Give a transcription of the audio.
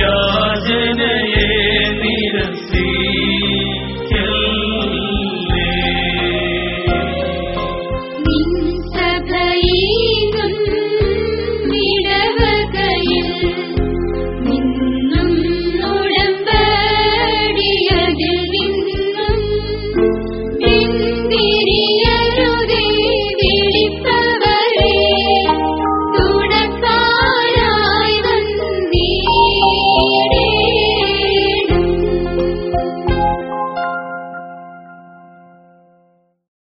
യാചനയെ